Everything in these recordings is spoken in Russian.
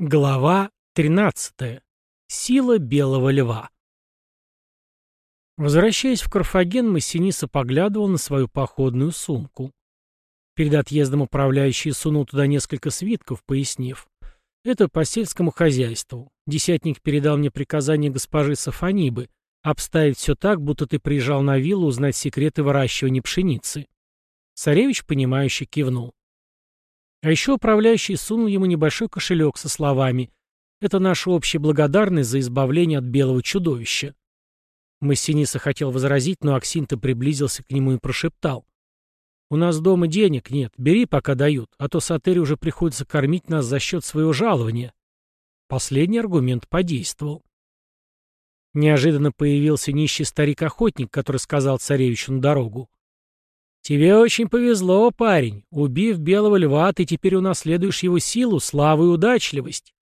Глава 13. Сила белого льва. Возвращаясь в Карфаген, Массиниса поглядывал на свою походную сумку. Перед отъездом управляющий сунул туда несколько свитков, пояснив. Это по сельскому хозяйству. Десятник передал мне приказание госпожи Сафонибы обставить все так, будто ты приезжал на виллу узнать секреты выращивания пшеницы. Царевич, понимающе кивнул. А еще управляющий сунул ему небольшой кошелек со словами «Это наша общая благодарность за избавление от белого чудовища». Массиниса хотел возразить, но Аксинта приблизился к нему и прошептал. «У нас дома денег нет, бери, пока дают, а то Сатери уже приходится кормить нас за счет своего жалования». Последний аргумент подействовал. Неожиданно появился нищий старик-охотник, который сказал царевичу на дорогу. «Тебе очень повезло, парень. Убив белого льва, ты теперь унаследуешь его силу, славу и удачливость».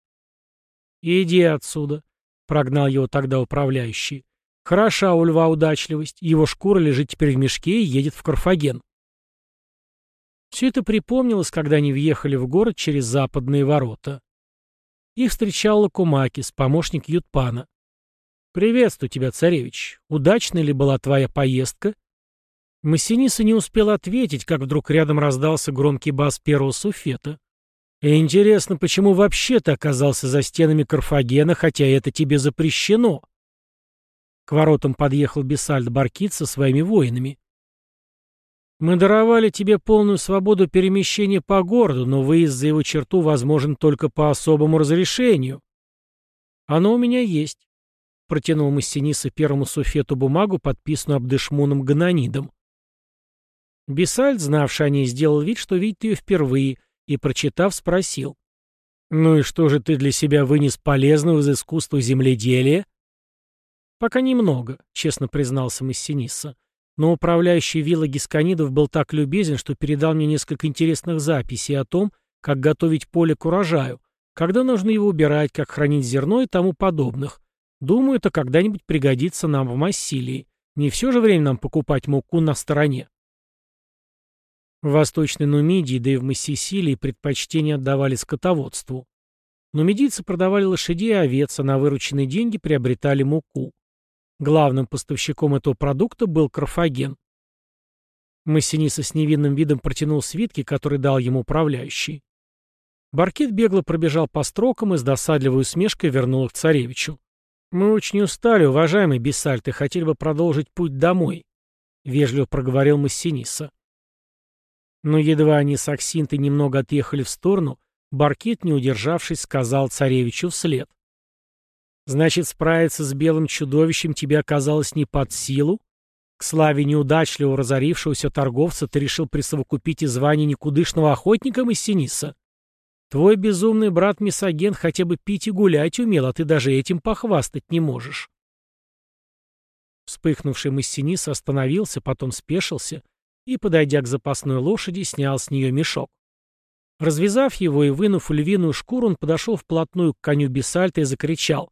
«Иди отсюда», — прогнал его тогда управляющий. «Хороша у льва удачливость. Его шкура лежит теперь в мешке и едет в Карфаген». Все это припомнилось, когда они въехали в город через западные ворота. Их встречал Лакумакис, помощник Ютпана. «Приветствую тебя, царевич. Удачной ли была твоя поездка?» Массиниса не успел ответить, как вдруг рядом раздался громкий бас первого суфета. «Интересно, почему вообще ты оказался за стенами Карфагена, хотя это тебе запрещено?» К воротам подъехал Бесальд Баркит со своими воинами. «Мы даровали тебе полную свободу перемещения по городу, но выезд за его черту возможен только по особому разрешению». «Оно у меня есть», — протянул Массиниса первому суфету бумагу, подписанную Абдышмуном Гананидом. Бесальд, знавший о ней, сделал вид, что видит ее впервые, и, прочитав, спросил. «Ну и что же ты для себя вынес полезного из искусства земледелия?» «Пока немного», — честно признался Массиниса. «Но управляющий вилла Гисканидов был так любезен, что передал мне несколько интересных записей о том, как готовить поле к урожаю, когда нужно его убирать, как хранить зерно и тому подобных. Думаю, это когда-нибудь пригодится нам в Массилии. Не все же время нам покупать муку на стороне». В Восточной Нумидии, да и в Массисилии предпочтение отдавали скотоводству. Нумидийцы продавали лошадей и овец, а на вырученные деньги приобретали муку. Главным поставщиком этого продукта был Карфаген. Массиниса с невинным видом протянул свитки, которые дал ему управляющий. Баркет бегло пробежал по строкам и с досадливой усмешкой вернул их царевичу. «Мы очень устали, уважаемый Бессальт, и хотели бы продолжить путь домой», — вежливо проговорил Массиниса. Но едва они с Аксинтой немного отъехали в сторону, Баркет, не удержавшись, сказал царевичу вслед. «Значит, справиться с белым чудовищем тебе оказалось не под силу? К славе неудачливого разорившегося торговца ты решил присовокупить и звание никудышного охотника Массиниса? Твой безумный брат Мисоген хотя бы пить и гулять умел, а ты даже этим похвастать не можешь». Вспыхнувший Массинис остановился, потом спешился — и, подойдя к запасной лошади, снял с нее мешок. Развязав его и вынув львиную шкуру, он подошел вплотную к коню Бесальта и закричал.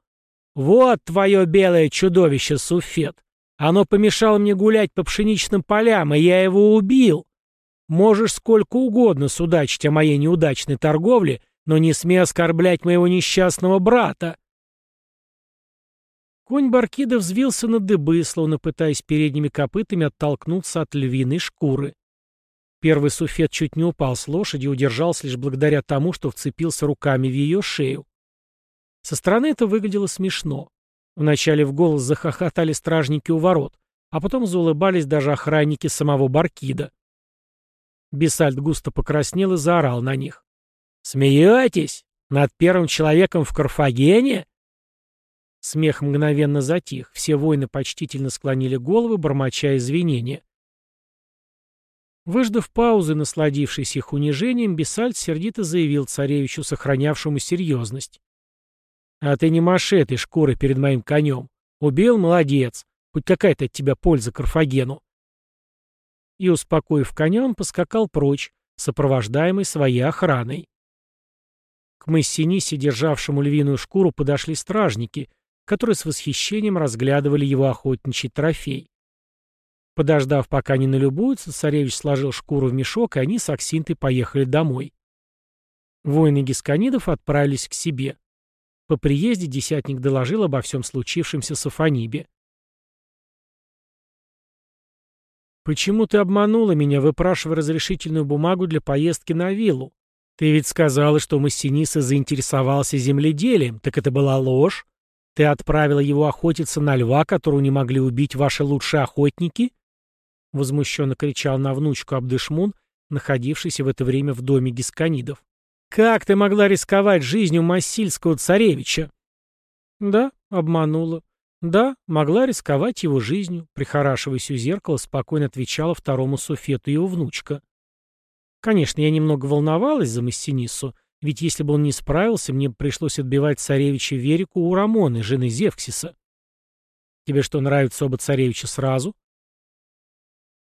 «Вот твое белое чудовище, Суфет! Оно помешало мне гулять по пшеничным полям, и я его убил! Можешь сколько угодно судачить о моей неудачной торговле, но не смей оскорблять моего несчастного брата!» Конь Баркида взвился на дыбы, словно пытаясь передними копытами оттолкнуться от львиной шкуры. Первый суфет чуть не упал с лошади и удержался лишь благодаря тому, что вцепился руками в ее шею. Со стороны это выглядело смешно. Вначале в голос захохотали стражники у ворот, а потом заулыбались даже охранники самого Баркида. Бесальд густо покраснел и заорал на них. «Смеетесь? Над первым человеком в Карфагене? Смех мгновенно затих, все воины почтительно склонили головы, бормоча извинения. Выждав паузы, насладившись их унижением, Бесальд сердито заявил царевичу, сохранявшему серьезность. «А ты не маши этой шкуры перед моим конем. Убил — молодец. Хоть какая-то от тебя польза Карфагену». И, успокоив коня, он поскакал прочь, сопровождаемый своей охраной. К Массинисе, державшему львиную шкуру, подошли стражники — которые с восхищением разглядывали его охотничий трофей. Подождав, пока они налюбуются, царевич сложил шкуру в мешок, и они с Аксинтой поехали домой. Воины гисканидов отправились к себе. По приезде десятник доложил обо всем случившемся с. «Почему ты обманула меня, выпрашивая разрешительную бумагу для поездки на виллу? Ты ведь сказала, что Массиниса заинтересовался земледелием, так это была ложь? Ты отправила его охотиться на льва, которого не могли убить ваши лучшие охотники?» Возмущенно кричал на внучку Абдышмун, находившийся в это время в доме гисканидов. «Как ты могла рисковать жизнью массильского царевича?» «Да, обманула. Да, могла рисковать его жизнью», — прихорашиваясь у зеркала, спокойно отвечала второму суфету его внучка. Конечно, я немного волновалась за Массинису, ведь если бы он не справился, мне пришлось отбивать царевича Верику у Рамоны, жены Зевксиса. Тебе что, нравятся оба царевича сразу?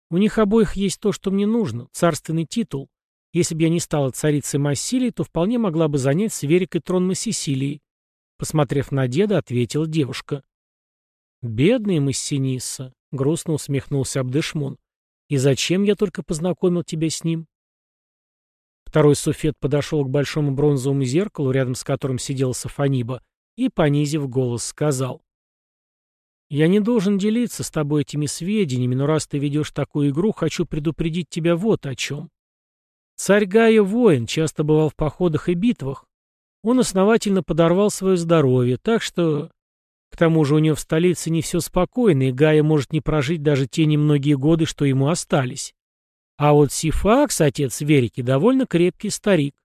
У них обоих есть то, что мне нужно, царственный титул. Если бы я не стала царицей Массилии, то вполне могла бы занять с Верикой трон Массисилии. Посмотрев на деда, ответила девушка. «Бедный Массиниса», — грустно усмехнулся Абдышмон. «И зачем я только познакомил тебя с ним?» Второй суфет подошел к большому бронзовому зеркалу, рядом с которым сидел Сафаниба, и, понизив голос, сказал. «Я не должен делиться с тобой этими сведениями, но раз ты ведешь такую игру, хочу предупредить тебя вот о чем. Царь Гая воин, часто бывал в походах и битвах. Он основательно подорвал свое здоровье, так что к тому же у него в столице не все спокойно, и Гая может не прожить даже те немногие годы, что ему остались. А вот Сифакс, отец Верики, довольно крепкий старик.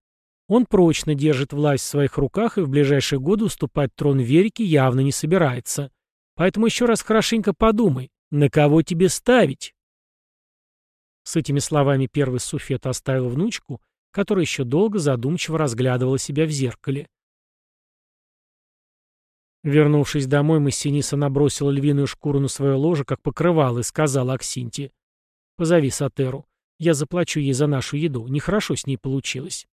Он прочно держит власть в своих руках и в ближайшие годы уступать трон Верики явно не собирается. Поэтому еще раз хорошенько подумай, на кого тебе ставить? С этими словами первый суфет оставил внучку, которая еще долго задумчиво разглядывала себя в зеркале. Вернувшись домой, Массиниса набросила львиную шкуру на свое ложе, как покрывало, и сказала Аксинте. «Позови Сатеру. Я заплачу ей за нашу еду. Нехорошо с ней получилось».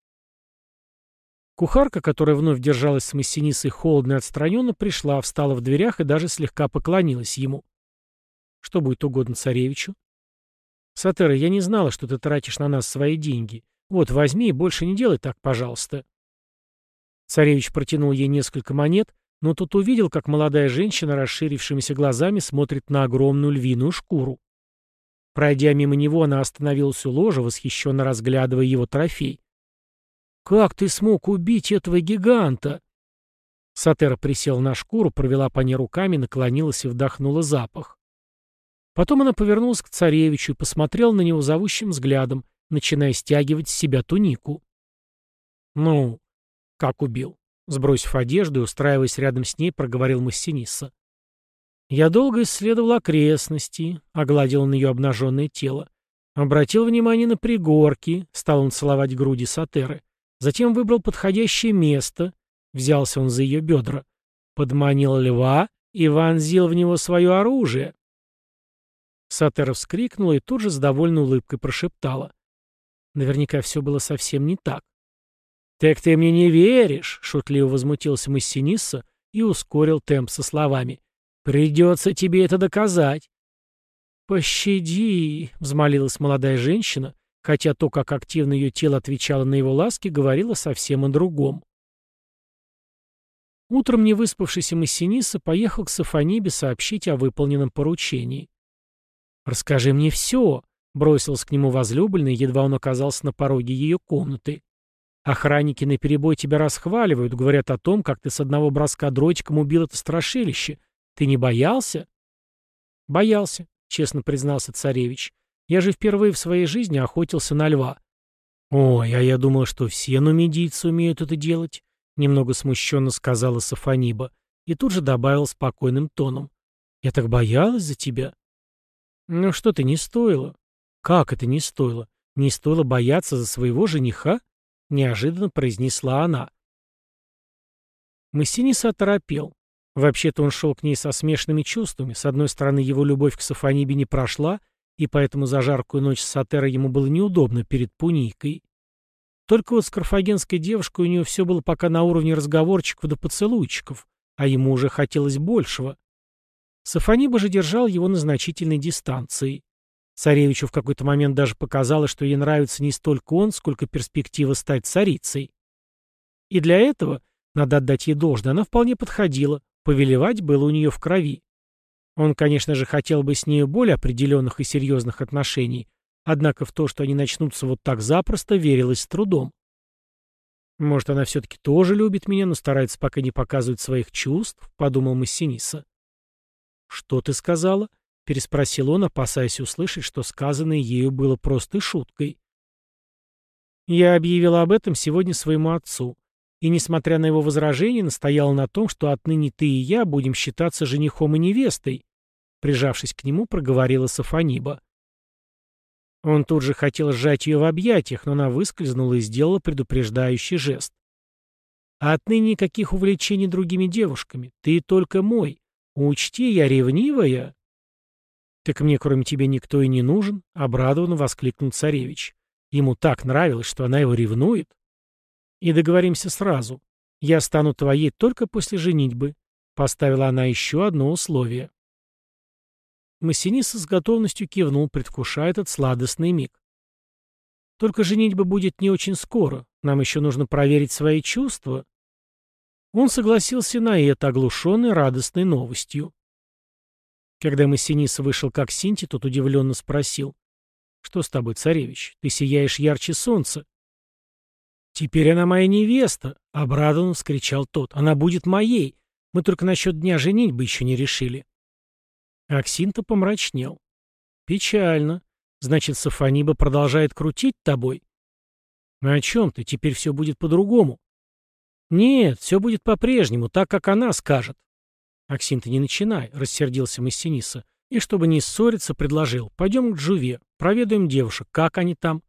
Кухарка, которая вновь держалась с Массинисой холодно и отстраненно, пришла, встала в дверях и даже слегка поклонилась ему. «Что будет угодно царевичу?» «Сатера, я не знала, что ты тратишь на нас свои деньги. Вот, возьми и больше не делай так, пожалуйста». Царевич протянул ей несколько монет, но тут увидел, как молодая женщина расширившимися глазами смотрит на огромную львиную шкуру. Пройдя мимо него, она остановилась у ложа, восхищенно разглядывая его трофей. «Как ты смог убить этого гиганта?» Сатера присела на шкуру, провела по ней руками, наклонилась и вдохнула запах. Потом она повернулась к царевичу и посмотрела на него зовущим взглядом, начиная стягивать с себя тунику. «Ну, как убил?» Сбросив одежду и устраиваясь рядом с ней, проговорил Массиниса. Я долго исследовал окрестности, огладил на ее обнаженное тело. Обратил внимание на пригорки, стал он целовать груди Сатеры. Затем выбрал подходящее место, взялся он за ее бедра. Подманил льва и вонзил в него свое оружие. Сатера вскрикнула и тут же с довольной улыбкой прошептала. Наверняка все было совсем не так. «Так ты мне не веришь?» — шутливо возмутился Массиниса и ускорил темп со словами. «Придется тебе это доказать». «Пощади», — взмолилась молодая женщина, хотя то, как активно ее тело отвечало на его ласки, говорило совсем о другом. Утром невыспавшийся Массиниса поехал к Сафонибе сообщить о выполненном поручении. «Расскажи мне все», — бросился к нему возлюбленный, едва он оказался на пороге ее комнаты. Охранники наперебой тебя расхваливают, говорят о том, как ты с одного броска дротиком убил это страшилище. Ты не боялся? Боялся, честно признался царевич. Я же впервые в своей жизни охотился на льва. Ой, а я думал, что все нумидийцы умеют это делать, немного смущенно сказала Сафаниба и тут же добавил спокойным тоном. Я так боялась за тебя. Ну что ты не стоило? Как это не стоило? Не стоило бояться за своего жениха? — неожиданно произнесла она. Массиниса оторопел. Вообще-то он шел к ней со смешанными чувствами. С одной стороны, его любовь к Сафонибе не прошла, и поэтому за жаркую ночь с Сатерой ему было неудобно перед Пуникой. Только вот с карфагенской девушкой у него все было пока на уровне разговорчиков да поцелуйчиков, а ему уже хотелось большего. Сафониба же держал его на значительной дистанции. Царевичу в какой-то момент даже показалось, что ей нравится не столько он, сколько перспектива стать царицей. И для этого, надо отдать ей должное, она вполне подходила, повелевать было у нее в крови. Он, конечно же, хотел бы с нею более определенных и серьезных отношений, однако в то, что они начнутся вот так запросто, верилось с трудом. «Может, она все-таки тоже любит меня, но старается пока не показывать своих чувств?» — подумал Массиниса. «Что ты сказала?» — переспросил он, опасаясь услышать, что сказанное ею было просто шуткой. «Я объявила об этом сегодня своему отцу, и, несмотря на его возражение, настояла на том, что отныне ты и я будем считаться женихом и невестой», — прижавшись к нему, проговорила Сафониба. Он тут же хотел сжать ее в объятиях, но она выскользнула и сделала предупреждающий жест. «А отныне никаких увлечений другими девушками. Ты только мой. Учти, я ревнивая». «Так мне, кроме тебя, никто и не нужен», — обрадованно воскликнул царевич. Ему так нравилось, что она его ревнует. «И договоримся сразу. Я стану твоей только после женитьбы», — поставила она еще одно условие. Массиниса с готовностью кивнул, предвкушая этот сладостный миг. «Только женитьба будет не очень скоро. Нам еще нужно проверить свои чувства». Он согласился на это, оглушенный радостной новостью. Когда Массиниса вышел к Аксинте, тот удивленно спросил. «Что с тобой, царевич? Ты сияешь ярче солнца». «Теперь она моя невеста!» — обрадованно вскричал тот. «Она будет моей. Мы только насчет дня женитьбы еще не решили». Аксинта помрачнел. «Печально. Значит, Сафониба продолжает крутить тобой?» «О чем ты? Теперь все будет по-другому». «Нет, все будет по-прежнему, так, как она скажет». «Аксинта, не начинай», — рассердился Массиниса. И, чтобы не ссориться, предложил. «Пойдем к Джуве, проведаем девушек, как они там».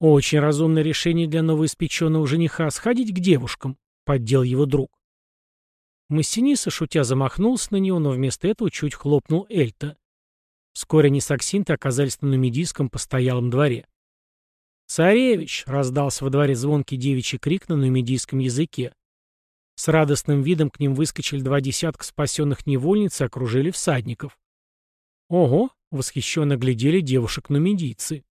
«Очень разумное решение для новоиспеченного жениха — сходить к девушкам», — поддел его друг. Массиниса, шутя, замахнулся на него, но вместо этого чуть хлопнул Эльта. Вскоре они с Аксинтой оказались на нумидийском постоялом дворе. «Царевич!» — раздался во дворе звонкий девичий крик на нумидийском языке. С радостным видом к ним выскочили два десятка спасенных невольниц и окружили всадников. «Ого!» — восхищенно глядели девушек-нумидийцы.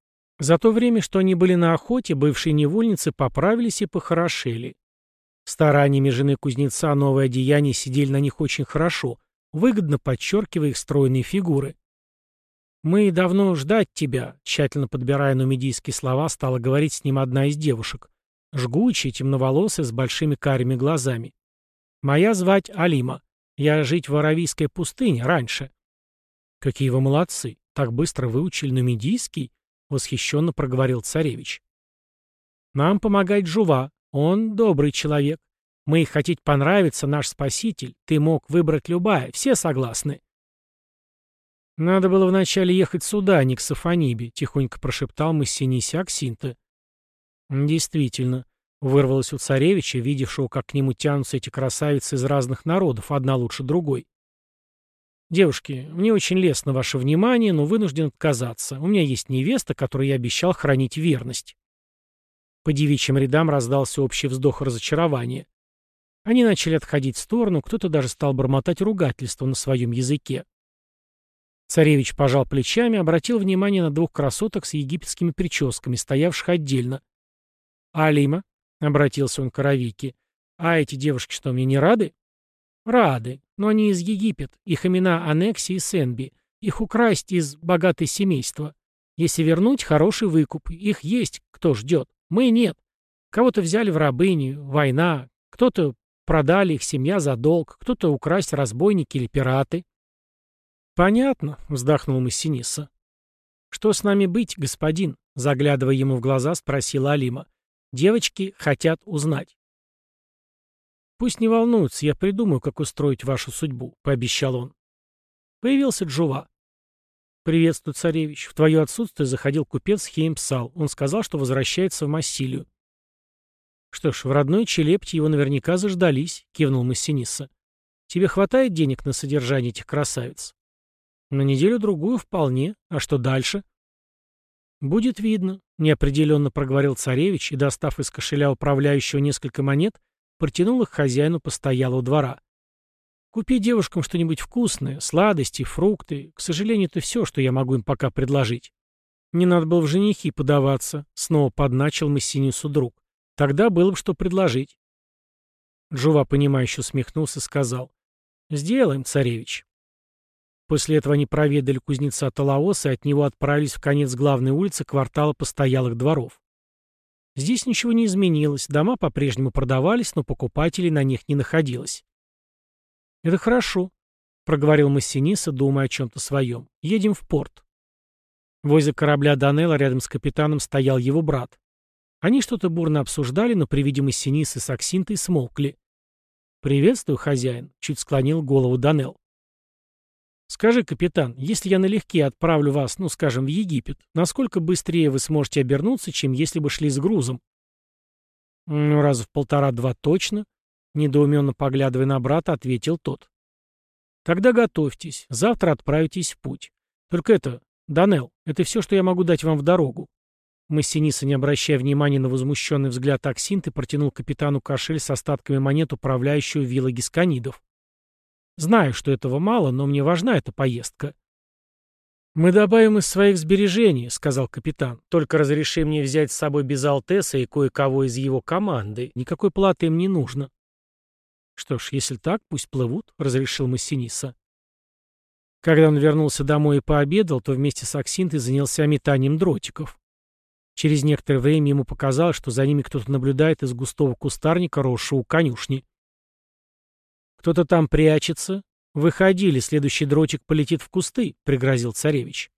За то время, что они были на охоте, бывшие невольницы поправились и похорошели. Стараниями жены кузнеца новые одеяния сидели на них очень хорошо, выгодно подчеркивая их стройные фигуры. «Мы давно ждать тебя», — тщательно подбирая нумидийские слова, стала говорить с ним одна из девушек. Жгучая, темноволосая, с большими карими глазами. «Моя звать Алима. Я жить в Аравийской пустыне раньше». «Какие вы молодцы! Так быстро выучили нумидийский?» — восхищенно проговорил царевич. «Нам помогает Жува, он добрый человек. Мы хотеть понравиться, наш спаситель. Ты мог выбрать любая, все согласны. Надо было вначале ехать сюда, а не к Сафонибе, тихонько прошептал Массиниси Аксинта. Действительно, вырвалось у царевича, видевшего, как к нему тянутся эти красавицы из разных народов, одна лучше другой. «Девушки, мне очень лестно ваше внимание, но вынужден отказаться. У меня есть невеста, которой я обещал хранить верность». По девичьим рядам раздался общий вздох разочарования. Они начали отходить в сторону, кто-то даже стал бормотать ругательство на своем языке. Царевич пожал плечами, обратил внимание на двух красоток с египетскими прическами, стоявших отдельно. «Алима», — обратился он к Аравике, — «а эти девушки что, мне не рады?» «Рады, но они из Египет, их имена Анекси и Сенби, их украсть из богатой семейства. Если вернуть, хороший выкуп, их есть, кто ждет». Мы нет. Кого-то взяли в рабыню, война, кто-то продали их семья за долг, кто-то украсть разбойники или пираты. Понятно, вздохнул Массиниса. Что с нами быть, господин? Заглядывая ему в глаза, спросила Алима. Девочки хотят узнать. Пусть не волнуются, я придумаю, как устроить вашу судьбу, пообещал он. Появился Джува. «Приветствую, царевич. В твое отсутствие заходил купец Хеймпсал. Он сказал, что возвращается в Массилию». «Что ж, в родной Челепте его наверняка заждались», — кивнул Массиниса. «Тебе хватает денег на содержание этих красавиц?» «На неделю-другую вполне. А что дальше?» «Будет видно», — неопределенно проговорил царевич и, достав из кошеля управляющего несколько монет, протянул их хозяину постоялого двора. Купи девушкам что-нибудь вкусное, сладости, фрукты. К сожалению, это все, что я могу им пока предложить. Не надо было в женихи подаваться, снова подначил Массинису друг. Тогда было бы что предложить. Джува, понимающе усмехнулся, сказал. «Сделаем, царевич». После этого они проведали кузнеца Талаоса и от него отправились в конец главной улицы квартала постоялых дворов. Здесь ничего не изменилось, дома по-прежнему продавались, но покупателей на них не находилось. «Это хорошо», — проговорил Массиниса, думая о чем-то своем. «Едем в порт». Возле корабля Данелла рядом с капитаном стоял его брат. Они что-то бурно обсуждали, но при виде Массинисы с Аксинтой смолкли. «Приветствую, хозяин», — чуть склонил голову Данел. «Скажи, капитан, если я налегке отправлю вас, ну, скажем, в Египет, насколько быстрее вы сможете обернуться, чем если бы шли с грузом?» «Ну, раза в полтора-два точно», — недоуменно поглядывая на брата, ответил тот. «Тогда готовьтесь, завтра отправитесь в путь. Только это, Данел, это все, что я могу дать вам в дорогу. Массиниса, не обращая внимания на возмущенный взгляд Аксинты, протянул капитану кошель с остатками монет управляющего виллы гисканидов. «Знаю, что этого мало, но мне важна эта поездка». «Мы добавим из своих сбережений», — сказал капитан. «Только разреши мне взять с собой Безалтеса и кое-кого из его команды. Никакой платы им не нужно». «Что ж, если так, пусть плывут», — разрешил Массиниса. Когда он вернулся домой и пообедал, то вместе с Аксинтой занялся метанием дротиков. Через некоторое время ему показалось, что за ними кто-то наблюдает из густого кустарника, росшего у конюшни. «Кто-то там прячется. Выходили, следующий дротик полетит в кусты», — пригрозил царевич.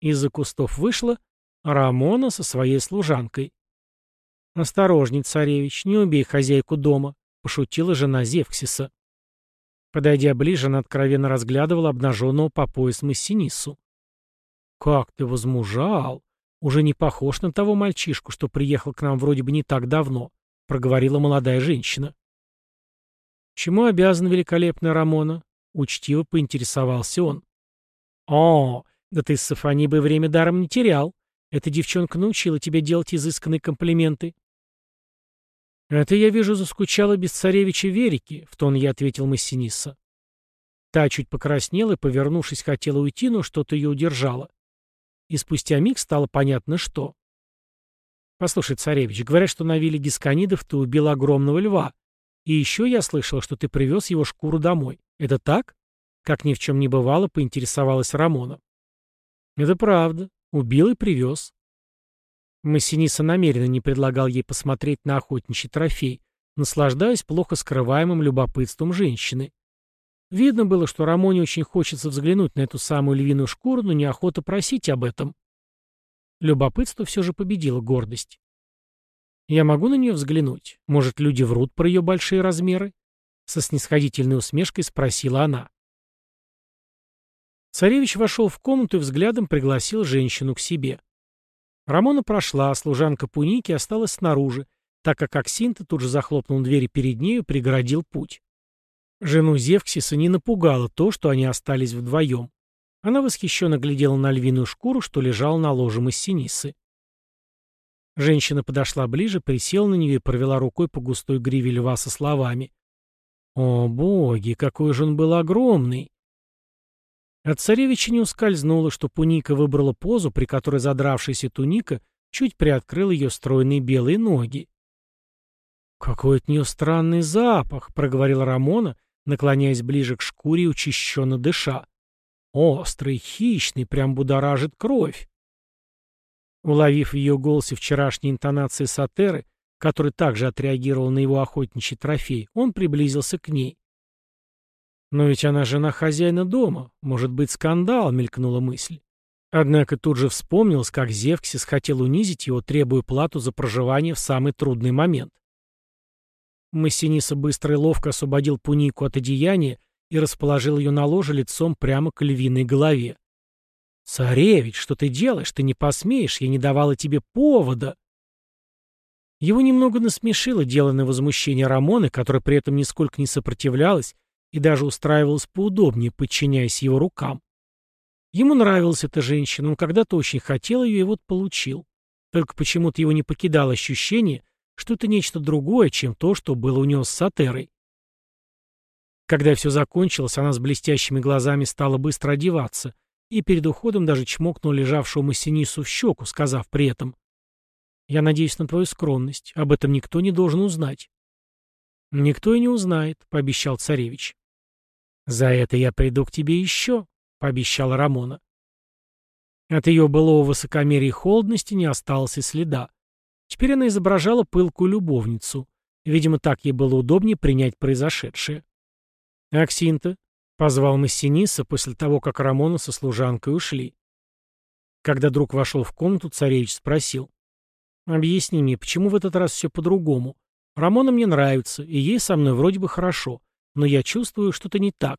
Из-за кустов вышла Рамона со своей служанкой. «Осторожней, царевич, не убей хозяйку дома», — пошутила жена Зевксиса. Подойдя ближе, она откровенно разглядывала обнаженного по пояс Массинису. «Как ты возмужал!» «Уже не похож на того мальчишку, что приехал к нам вроде бы не так давно», — проговорила молодая женщина. «Чему обязан великолепная Рамона?» — учтиво поинтересовался он. «О, да ты с Сафонибой время даром не терял. Эта девчонка научила тебя делать изысканные комплименты». «Это, я вижу, заскучала без царевича Верики», — в тон я ответил Массиниса. Та чуть покраснела и, повернувшись, хотела уйти, но что-то ее удержало и спустя миг стало понятно, что. «Послушай, царевич, говорят, что на вилле Гисканидов ты убил огромного льва. И еще я слышал, что ты привез его шкуру домой. Это так?» Как ни в чем не бывало, поинтересовалась Рамона. «Это правда. Убил и привез». Массиниса намеренно не предлагал ей посмотреть на охотничий трофей, наслаждаясь плохо скрываемым любопытством женщины. Видно было, что Рамоне очень хочется взглянуть на эту самую львиную шкуру, но неохота просить об этом. Любопытство все же победило гордость. «Я могу на нее взглянуть? Может, люди врут про ее большие размеры?» Со снисходительной усмешкой спросила она. Царевич вошел в комнату и взглядом пригласил женщину к себе. Рамона прошла, а служанка Пуники осталась снаружи, так как Аксинта тут же захлопнул двери перед нею и преградил путь. Жену Зевксиса не напугало то, что они остались вдвоем. Она восхищенно глядела на львиную шкуру, что лежала на ложе Массинисы. Женщина подошла ближе, присела на нее и провела рукой по густой гриве льва со словами. «О, боги, какой же он был огромный!» От царевича не ускользнуло, что Пуника выбрала позу, при которой задравшаяся туника чуть приоткрыла ее стройные белые ноги. «Какой от нее странный запах!» — проговорила Рамона, наклоняясь ближе к шкуре и учащенно дыша. Острый, хищный, прям будоражит кровь. Уловив в ее голосе вчерашние интонации Сатеры, который также отреагировал на его охотничий трофей, он приблизился к ней. «Но ведь она жена хозяина дома. Может быть, скандал», — мелькнула мысль. Однако тут же вспомнилось, как Зевксис хотел унизить его, требуя плату за проживание в самый трудный момент. Массиниса быстро и ловко освободил Пунику от одеяния и расположил ее на ложе лицом прямо к львиной голове. «Царевич, что ты делаешь? Ты не посмеешь, я не давала тебе повода!» Его немного насмешило деланное возмущение Рамоны, которая при этом нисколько не сопротивлялась и даже устраивалась поудобнее, подчиняясь его рукам. Ему нравилась эта женщина, он когда-то очень хотел ее и вот получил. Только почему-то его не покидало ощущение, что это нечто другое, чем то, что было у него с Сатерой. Когда все закончилось, она с блестящими глазами стала быстро одеваться и перед уходом даже чмокнула лежавшего Массинису в щеку, сказав при этом «Я надеюсь на твою скромность, об этом никто не должен узнать». «Никто и не узнает», — пообещал царевич. «За это я приду к тебе еще», — пообещала Рамона. От ее былого высокомерия и холодности не осталось и следа. Теперь она изображала пылкую любовницу. Видимо, так ей было удобнее принять произошедшее. «Аксинта», — позвал Массиниса после того, как Рамона со служанкой ушли. Когда друг вошел в комнату, царевич спросил. «Объясни мне, почему в этот раз все по-другому? Рамона мне нравится, и ей со мной вроде бы хорошо, но я чувствую, что-то не так».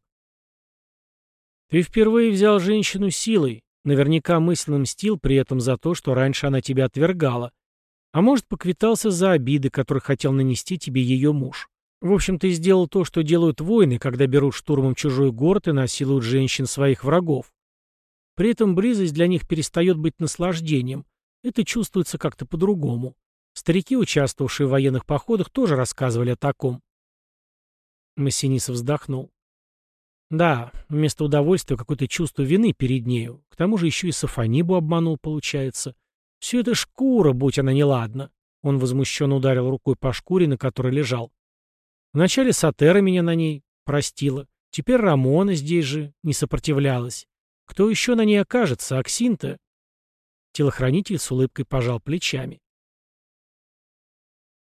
«Ты впервые взял женщину силой, наверняка мысленно мстил при этом за то, что раньше она тебя отвергала, а может, поквитался за обиды, которые хотел нанести тебе ее муж. В общем, ты сделал то, что делают воины, когда берут штурмом чужой город и насилуют женщин своих врагов. При этом близость для них перестает быть наслаждением, это чувствуется как-то по-другому. Старики, участвовавшие в военных походах, тоже рассказывали о таком. Массинисов вздохнул. Да, вместо удовольствия какое-то чувство вины перед нею. К тому же еще и Сафонибу обманул, получается. Все это шкура, будь она неладна. Он возмущенно ударил рукой по шкуре, на которой лежал. Вначале Сатера меня на ней простила. Теперь Рамона здесь же не сопротивлялась. Кто еще на ней окажется? Аксинта? Телохранитель с улыбкой пожал плечами.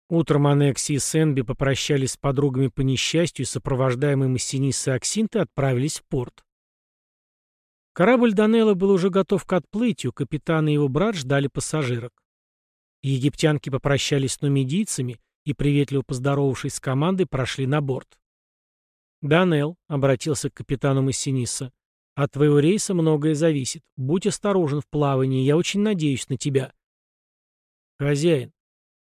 Утром Анекси и Сенби попрощались с подругами по несчастью и сопровождаемые и Аксинты отправились в порт. Корабль Данелла был уже готов к отплытию, капитан и его брат ждали пассажирок. Египтянки попрощались с нумидийцами и, приветливо поздоровавшись с командой, прошли на борт. «Данел», — обратился к капитану Массиниса, от твоего рейса многое зависит. Будь осторожен в плавании, я очень надеюсь на тебя. Хозяин,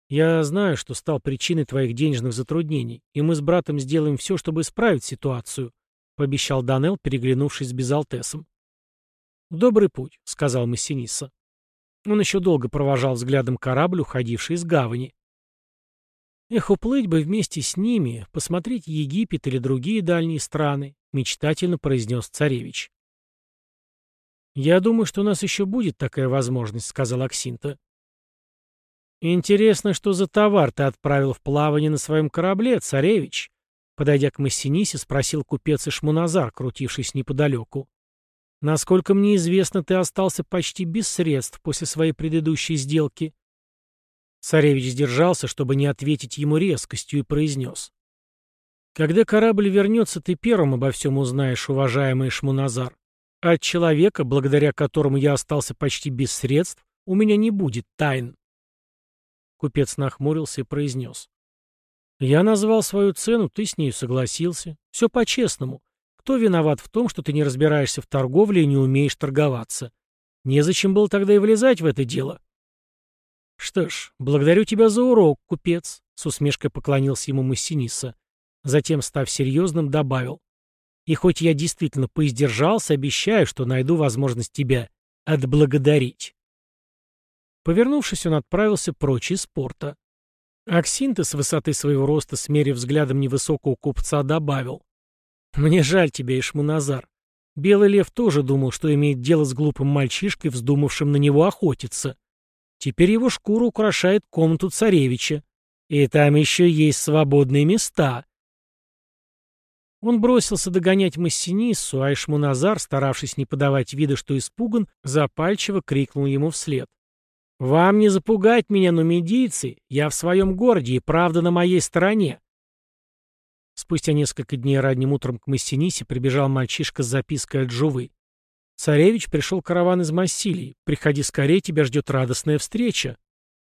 я знаю, что стал причиной твоих денежных затруднений, и мы с братом сделаем все, чтобы исправить ситуацию, пообещал Данел, переглянувшись с Безалтесом. «Добрый путь», — сказал Массиниса. Он еще долго провожал взглядом корабль, уходивший из гавани. Эх, уплыть бы вместе с ними, посмотреть Египет или другие дальние страны, мечтательно произнес царевич. «Я думаю, что у нас еще будет такая возможность», — сказал Аксинта. «Интересно, что за товар ты отправил в плавание на своем корабле, царевич?» Подойдя к Массинисе, спросил купец Ишмуназар, крутившись неподалеку. «Насколько мне известно, ты остался почти без средств после своей предыдущей сделки». Царевич сдержался, чтобы не ответить ему резкостью, и произнес. «Когда корабль вернется, ты первым обо всем узнаешь, уважаемый Шмуназар. От человека, благодаря которому я остался почти без средств, у меня не будет тайн. Купец нахмурился и произнес. Я назвал свою цену, ты с ней согласился. Все по-честному. Кто виноват в том, что ты не разбираешься в торговле и не умеешь торговаться? Незачем было тогда и влезать в это дело. Что ж, благодарю тебя за урок, купец, с усмешкой поклонился ему Массиниса. Затем, став серьезным, добавил. И хоть я действительно поиздержался, обещаю, что найду возможность тебя отблагодарить. Повернувшись, он отправился прочь из порта. Аксинта с высоты своего роста, смерив взглядом невысокого купца, добавил. «Мне жаль тебя, Ишмуназар. Белый лев тоже думал, что имеет дело с глупым мальчишкой, вздумавшим на него охотиться. Теперь его шкура украшает комнату царевича. И там еще есть свободные места. Он бросился догонять Массиниссу, а Ишмуназар, старавшись не подавать вида, что испуган, запальчиво крикнул ему вслед. «Вам не запугать меня, нумидийцы! Я в своем городе, и правда на моей стороне!» Спустя несколько дней ранним утром к Массинисе прибежал мальчишка с запиской от Жувы. «Царевич пришел караван из Массилии. Приходи скорее, тебя ждет радостная встреча».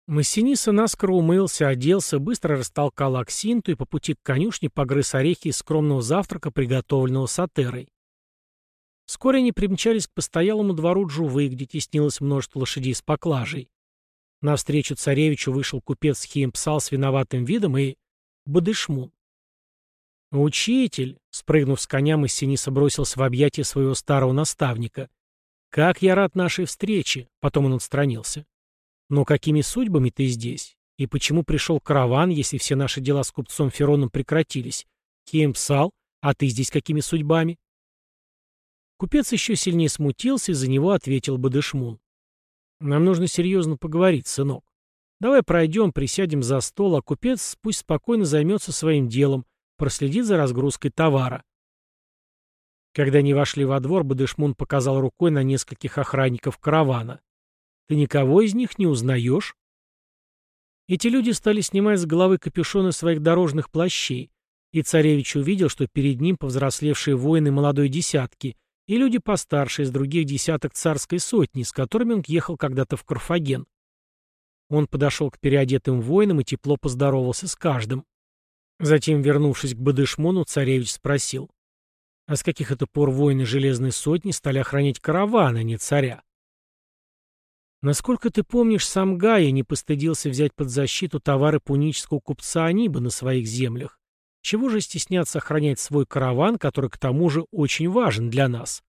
Массиниса наскоро умылся, оделся, быстро растолкал Аксинту и по пути к конюшне погрыз орехи из скромного завтрака, приготовленного сатерой. Вскоре они примчались к постоялому двору Джувы, где теснилось множество лошадей с поклажей. Навстречу царевичу вышел купец Хиемпсал с виноватым видом и... Бадышмун. «Учитель!» — спрыгнув с коня, Массиниса бросился в объятия своего старого наставника. «Как я рад нашей встрече!» — потом он отстранился. Но какими судьбами ты здесь? И почему пришел караван, если все наши дела с купцом Фероном прекратились? Кем псал? А ты здесь какими судьбами? Купец еще сильнее смутился, и за него ответил Бадышмун. Нам нужно серьезно поговорить, сынок. Давай пройдем, присядем за стол, а купец пусть спокойно займется своим делом, проследит за разгрузкой товара. Когда они вошли во двор, Бадышмун показал рукой на нескольких охранников каравана. «Ты никого из них не узнаешь?» Эти люди стали снимать с головы капюшоны своих дорожных плащей, и царевич увидел, что перед ним повзрослевшие воины молодой десятки и люди постарше из других десяток царской сотни, с которыми он ехал когда-то в Карфаген. Он подошел к переодетым воинам и тепло поздоровался с каждым. Затем, вернувшись к Бадышмону, царевич спросил, «А с каких это пор воины Железной Сотни стали охранять караваны, а не царя?» Насколько ты помнишь, сам Гая не постыдился взять под защиту товары пунического купца Аниба на своих землях. Чего же стесняться охранять свой караван, который к тому же очень важен для нас?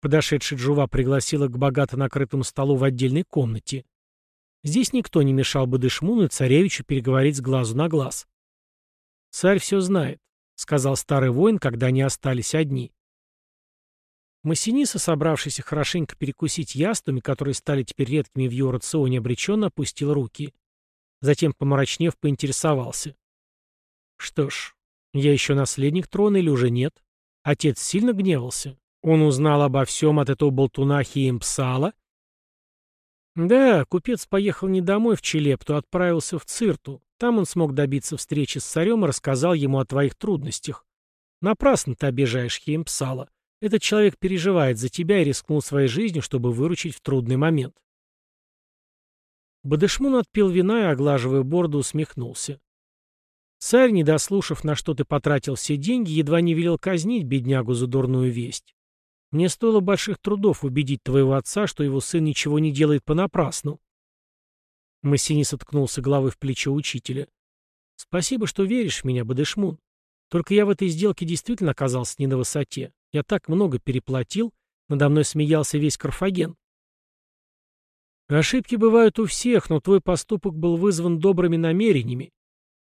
Подошедший Джува пригласила к богато накрытому столу в отдельной комнате. Здесь никто не мешал бы Дышмуну и царевичу переговорить с глазу на глаз. «Царь все знает», — сказал старый воин, когда они остались одни. Массиниса, собравшийся хорошенько перекусить яствами, которые стали теперь редкими в его рационе, обреченно опустил руки. Затем, помрачнев, поинтересовался. «Что ж, я еще наследник трона или уже нет? Отец сильно гневался. Он узнал обо всем от этого болтуна Хиемпсала?» «Да, купец поехал не домой в Челепту, а отправился в Цирту. Там он смог добиться встречи с царем и рассказал ему о твоих трудностях. Напрасно ты обижаешь Хиемпсала. Этот человек переживает за тебя и рискнул своей жизнью, чтобы выручить в трудный момент. Бадышмун отпил вина и, оглаживая бороду, усмехнулся. Царь, не дослушав, на что ты потратил все деньги, едва не велел казнить беднягу за дурную весть. Мне стоило больших трудов убедить твоего отца, что его сын ничего не делает понапрасну. Массинис откнулся головой в плечо учителя. Спасибо, что веришь в меня, Бадышмун. Только я в этой сделке действительно оказался не на высоте. Я так много переплатил, надо мной смеялся весь Карфаген. Ошибки бывают у всех, но твой поступок был вызван добрыми намерениями.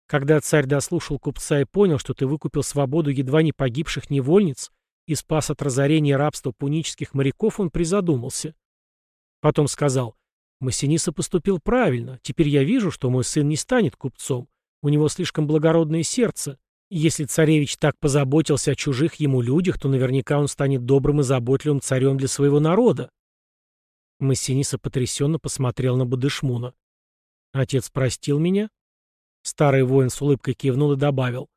Когда царь дослушал купца и понял, что ты выкупил свободу едва не погибших невольниц и спас от разорения рабства пунических моряков, он призадумался. Потом сказал, Массиниса поступил правильно, теперь я вижу, что мой сын не станет купцом, у него слишком благородное сердце, если царевич так позаботился о чужих ему людях, то наверняка он станет добрым и заботливым царем для своего народа. Массиниса потрясенно посмотрел на Бадышмуна. «Отец простил меня?» Старый воин с улыбкой кивнул и добавил.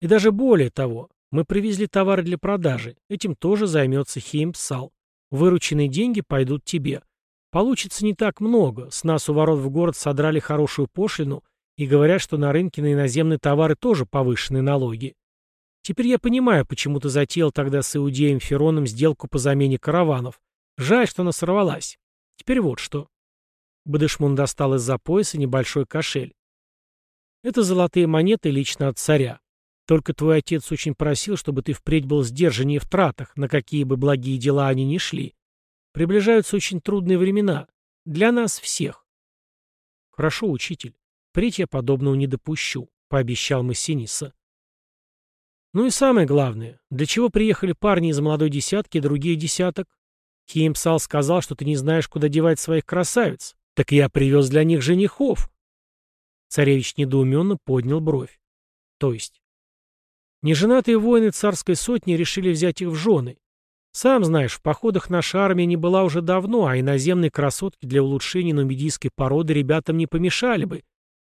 «И даже более того, мы привезли товары для продажи. Этим тоже займется Хеймпсал. Вырученные деньги пойдут тебе. Получится не так много. С нас у ворот в город содрали хорошую пошлину, и говорят, что на рынке на иноземные товары тоже повышенные налоги. Теперь я понимаю, почему ты затеял тогда с Иудеем Фероном сделку по замене караванов. Жаль, что она сорвалась. Теперь вот что. Бадышмун достал из-за пояса небольшой кошель. Это золотые монеты лично от царя. Только твой отец очень просил, чтобы ты впредь был сдержаннее в тратах, на какие бы благие дела они ни шли. Приближаются очень трудные времена. Для нас всех. Хорошо, учитель. Впредь я подобного не допущу, пообещал Массиниса. Ну и самое главное, для чего приехали парни из молодой десятки и других десяток? Хеймсал сказал, что ты не знаешь, куда девать своих красавиц. Так я привез для них женихов. Царевич недоуменно поднял бровь. То есть? Неженатые воины царской сотни решили взять их в жены. Сам знаешь, в походах наша армия не была уже давно, а иноземные красотки для улучшения нумидийской породы ребятам не помешали бы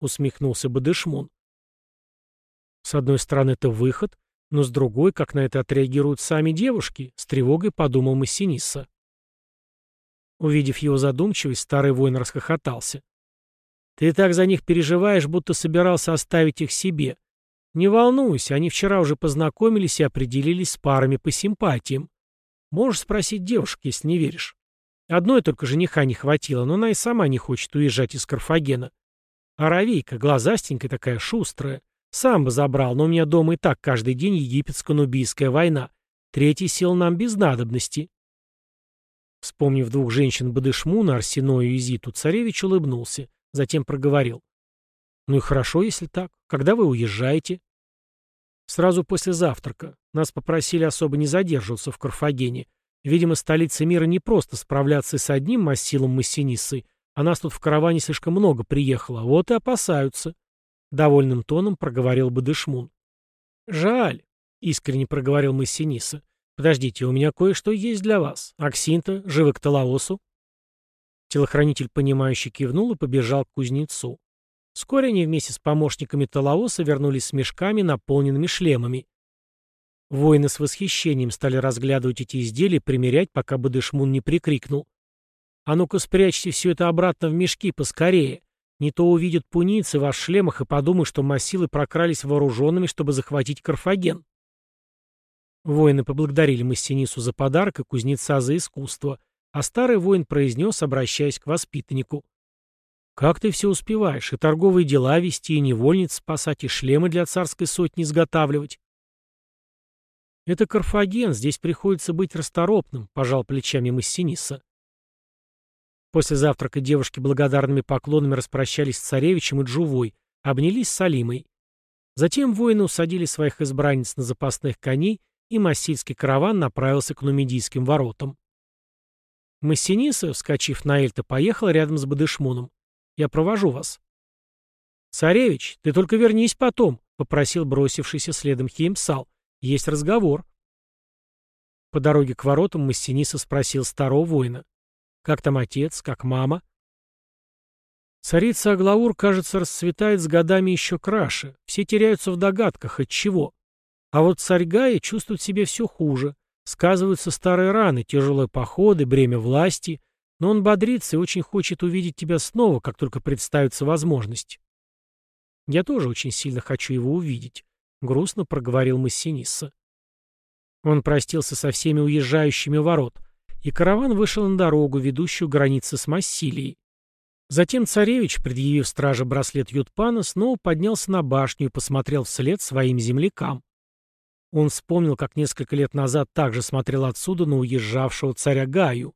усмехнулся Бадышмун. С одной стороны, это выход, но с другой, как на это отреагируют сами девушки, с тревогой подумал Массиниса. Увидев его задумчивость, старый воин расхохотался. «Ты так за них переживаешь, будто собирался оставить их себе. Не волнуйся, они вчера уже познакомились и определились с парами по симпатиям. Можешь спросить девушек, если не веришь. Одной только жениха не хватило, но она и сама не хочет уезжать из Карфагена. Аравийка, глазастенькая такая, шустрая. Сам бы забрал, но у меня дома и так каждый день египетско-нубийская война. Третий сел нам без надобности. Вспомнив двух женщин Бадышмуна, Арсеную и Зиту, царевич улыбнулся, затем проговорил. «Ну и хорошо, если так. Когда вы уезжаете?» «Сразу после завтрака. Нас попросили особо не задерживаться в Карфагене. Видимо, столице мира не просто справляться с одним массилом Массинисой, А нас тут в караване слишком много приехало, вот и опасаются. Довольным тоном проговорил Бадышмун. Жаль, искренне проговорил Массиниса. Подождите, у меня кое-что есть для вас. Аксинта, живы к Талаосу? Телохранитель, понимающе кивнул и побежал к кузнецу. Вскоре они вместе с помощниками Талаоса вернулись с мешками, наполненными шлемами. Воины с восхищением стали разглядывать эти изделия примерять, пока Бадышмун не прикрикнул. «А ну-ка спрячьте все это обратно в мешки поскорее. Не то увидят пуницы в шлемах и подумают, что массилы прокрались вооруженными, чтобы захватить Карфаген». Воины поблагодарили Массинису за подарок и кузнеца за искусство, а старый воин произнес, обращаясь к воспитаннику. «Как ты все успеваешь? И торговые дела вести, и невольниц спасать, и шлемы для царской сотни изготавливать?» «Это Карфаген, здесь приходится быть расторопным», — пожал плечами Массиниса. После завтрака девушки благодарными поклонами распрощались с царевичем и Джувой, обнялись с Алимой. Затем воины усадили своих избранниц на запасных коней, и массильский караван направился к нумидийским воротам. Массиниса, вскочив на Эльта, поехал рядом с Бадышмуном. «Я провожу вас». «Царевич, ты только вернись потом», — попросил бросившийся следом Хеймсал. Есть разговор. По дороге к воротам Массиниса спросил старого воина. Как там отец, как мама? Царица Аглаур, кажется, расцветает с годами еще краше. Все теряются в догадках, от чего. А вот царь Гая чувствует себе все хуже. Сказываются старые раны, тяжелые походы, бремя власти. Но он бодрится и очень хочет увидеть тебя снова, как только представится возможность. Я тоже очень сильно хочу его увидеть. — грустно проговорил Массинисса. Он простился со всеми уезжающими ворот, и караван вышел на дорогу, ведущую границы с Массилией. Затем царевич, предъявив страже браслет Ютпана, снова поднялся на башню и посмотрел вслед своим землякам. Он вспомнил, как несколько лет назад также смотрел отсюда на уезжавшего царя Гаю.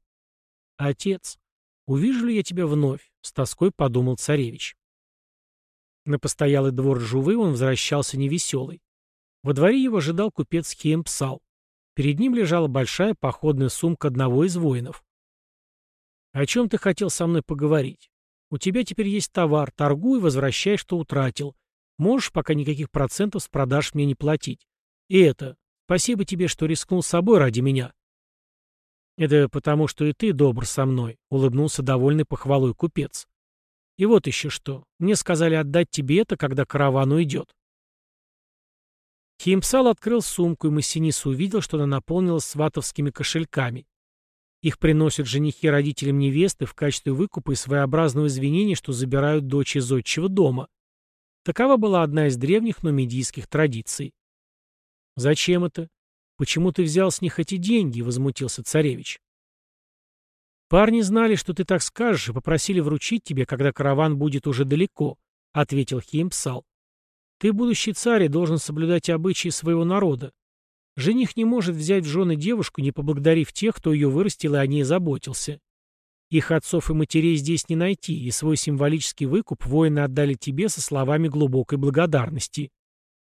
«Отец, увижу ли я тебя вновь?» — с тоской подумал царевич. На постоялый двор Жувы он возвращался невеселый. Во дворе его ожидал купец Хиемпсал. Перед ним лежала большая походная сумка одного из воинов. «О чем ты хотел со мной поговорить? У тебя теперь есть товар, торгуй, возвращай, что утратил. Можешь пока никаких процентов с продаж мне не платить. И это, спасибо тебе, что рискнул собой ради меня». «Это потому, что и ты добр со мной», — улыбнулся довольный похвалой купец. И вот еще что. Мне сказали отдать тебе это, когда караван уйдет. Химпсал открыл сумку, и Массинис увидел, что она наполнилась сватовскими кошельками. Их приносят женихи родителям невесты в качестве выкупа и своеобразного извинения, что забирают дочь из отчего дома. Такова была одна из древних нумидийских традиций. «Зачем это? Почему ты взял с них эти деньги?» — возмутился царевич. «Парни знали, что ты так скажешь, и попросили вручить тебе, когда караван будет уже далеко», — ответил Химпсал. «Ты, будущий царь, должен соблюдать обычаи своего народа. Жених не может взять в жены девушку, не поблагодарив тех, кто ее вырастил и о ней заботился. Их отцов и матерей здесь не найти, и свой символический выкуп воины отдали тебе со словами глубокой благодарности.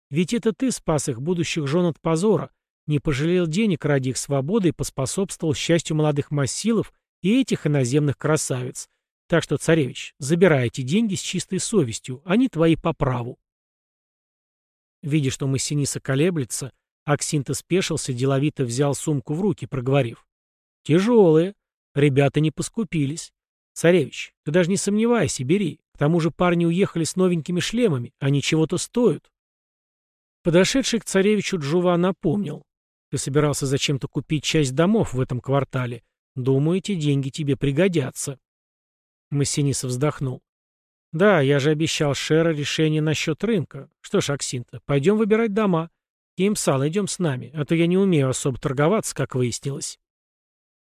Ведь это ты спас их будущих жен от позора, не пожалел денег ради их свободы и поспособствовал счастью молодых массилов и этих иноземных красавиц. Так что, царевич, забирай эти деньги с чистой совестью, они твои по праву. Видя, что Массиниса колеблется, Аксинта спешился, деловито взял сумку в руки, проговорив. «Тяжелые. Ребята не поскупились. Царевич, ты даже не сомневайся, бери. К тому же парни уехали с новенькими шлемами, они чего-то стоят». Подошедший к царевичу Джува напомнил. «Ты собирался зачем-то купить часть домов в этом квартале. Думаю, эти деньги тебе пригодятся. Массиниса вздохнул. Да, я же обещал Шера решение насчет рынка. Что ж, Аксинта, пойдем выбирать дома. Кимсал, идем с нами, а то я не умею особо торговаться, как выяснилось.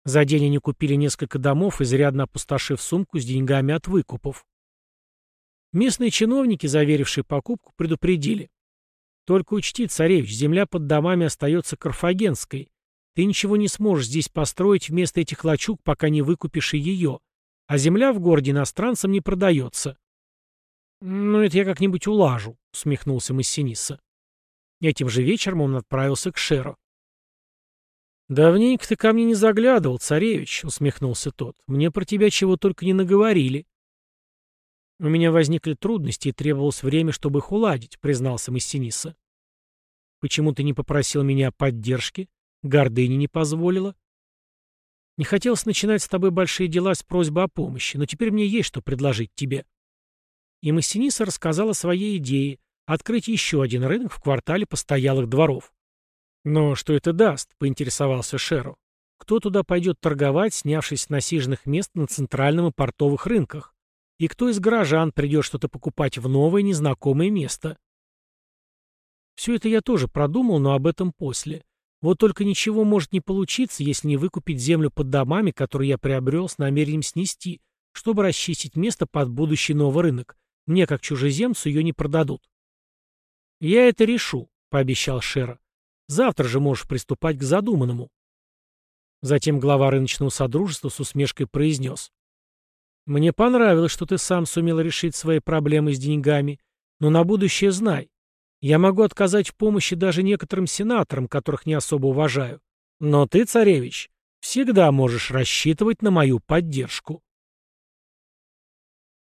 За день они купили несколько домов, изрядно опустошив сумку с деньгами от выкупов. Местные чиновники, заверившие покупку, предупредили. Только учти, царевич, земля под домами остается карфагенской, ты ничего не сможешь здесь построить вместо этих лачуг, пока не выкупишь и ее. А земля в городе иностранцам не продается. «Ну, это я как-нибудь улажу», — усмехнулся Массиниса. Этим же вечером он отправился к Шеру. «Давненько ты ко мне не заглядывал, царевич», — усмехнулся тот. «Мне про тебя чего только не наговорили». «У меня возникли трудности, и требовалось время, чтобы их уладить», — признался Массиниса. «Почему ты не попросил меня о поддержке? Гордыня не позволила?» «Не хотелось начинать с тобой большие дела с просьбой о помощи, но теперь мне есть что предложить тебе». И Массиниса рассказал о своей идее — открыть еще один рынок в квартале постоялых дворов. «Но что это даст?» — поинтересовался Шеру. «Кто туда пойдет торговать, снявшись с насиженных мест на центральном и портовых рынках? И кто из горожан придет что-то покупать в новое незнакомое место?» Все это я тоже продумал, но об этом после. Вот только ничего может не получиться, если не выкупить землю под домами, которые я приобрел с намерением снести, чтобы расчистить место под будущий новый рынок. Мне, как чужеземцу, ее не продадут. «Я это решу», — пообещал Шера. Завтра же можешь приступать к задуманному. Затем глава рыночного содружества с усмешкой произнес. «Мне понравилось, что ты сам сумел решить свои проблемы с деньгами, но на будущее знай. Я могу отказать в помощи даже некоторым сенаторам, которых не особо уважаю. Но ты, царевич, всегда можешь рассчитывать на мою поддержку».